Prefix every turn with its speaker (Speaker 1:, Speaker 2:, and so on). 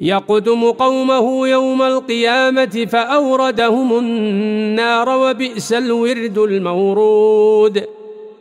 Speaker 1: يقدم قومه يوم القيامة فأوردهم النار وبئس الورد المورود.